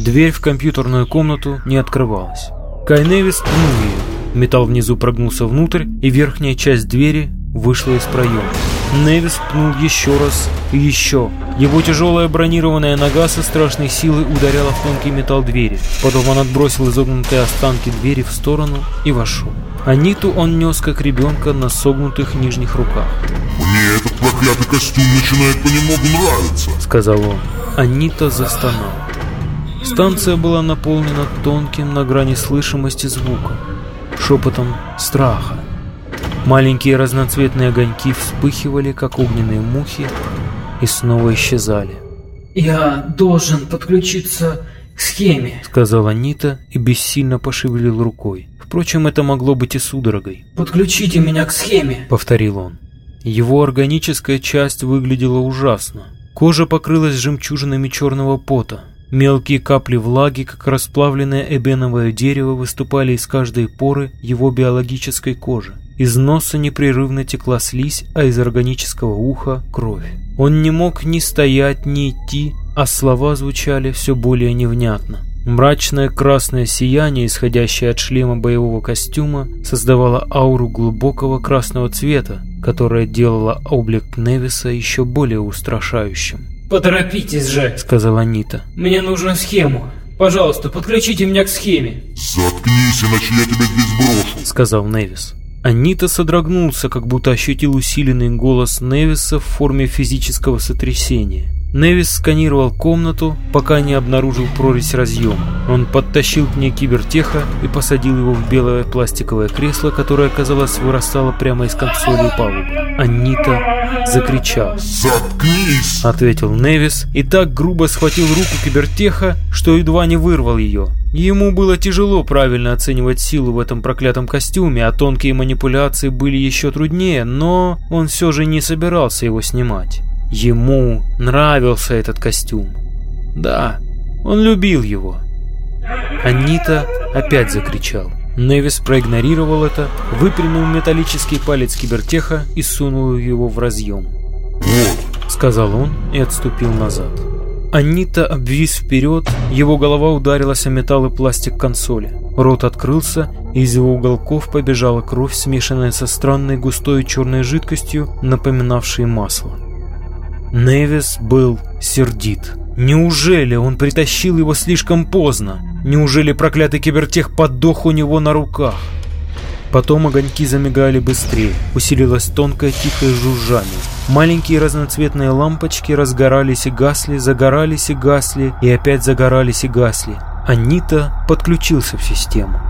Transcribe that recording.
Дверь в компьютерную комнату не открывалась. Кай Невис ткнул ее. Металл внизу прогнулся внутрь, и верхняя часть двери вышла из проема. Невис пнул еще раз и еще. Его тяжелая бронированная нога со страшной силой ударяла в тонкий металл двери. Потом он отбросил изогнутые останки двери в сторону и вошел. Аниту он нес как ребенка на согнутых нижних руках. «Мне этот проклятый костюм начинает понемногу нравиться», — сказал он. Анита застонал. Станция была наполнена тонким на грани слышимости звуком, шепотом страха. Маленькие разноцветные огоньки вспыхивали, как огненные мухи, и снова исчезали. «Я должен подключиться к схеме», — сказала Нита и бессильно пошевелил рукой. Впрочем, это могло быть и судорогой. «Подключите меня к схеме», — повторил он. Его органическая часть выглядела ужасно. Кожа покрылась жемчужинами черного пота. Мелкие капли влаги, как расплавленное эбеновое дерево, выступали из каждой поры его биологической кожи. Из носа непрерывно текла слизь, а из органического уха – кровь. Он не мог ни стоять, ни идти, а слова звучали все более невнятно. Мрачное красное сияние, исходящее от шлема боевого костюма, создавало ауру глубокого красного цвета, которая делала облик Невиса еще более устрашающим. «Поторопитесь же», — сказала Нита. «Мне нужна схему. Пожалуйста, подключите меня к схеме». «Заткнись, иначе я тебя здесь брошу», — сказал Невис. Анита содрогнулся, как будто ощутил усиленный голос Невиса в форме физического сотрясения. Невис сканировал комнату, пока не обнаружил прорезь разъема. Он подтащил к ней кибертеха и посадил его в белое пластиковое кресло, которое, казалось, вырастало прямо из консоли палубы. Анита закричал. «Заткнись!» — ответил Невис и так грубо схватил руку кибертеха, что едва не вырвал ее. Ему было тяжело правильно оценивать силу в этом проклятом костюме, а тонкие манипуляции были еще труднее, но он все же не собирался его снимать. Ему нравился этот костюм. Да, он любил его. Анита опять закричал. Невис проигнорировал это, выпрямил металлический палец кибертеха и сунул его в разъем. «Вот», — сказал он и отступил назад. Анита обвис вперед, его голова ударилась о металл и пластик консоли. Рот открылся, и из его уголков побежала кровь, смешанная со странной густой черной жидкостью, напоминавшей масло. Невис был сердит. Неужели он притащил его слишком поздно? Неужели проклятый кибертех подох у него на руках? Потом огоньки замигали быстрее, усилилось тонкое тихое жужжание. Маленькие разноцветные лампочки разгорались и гасли, загорались и гасли, и опять загорались и гасли. Анита подключился в систему.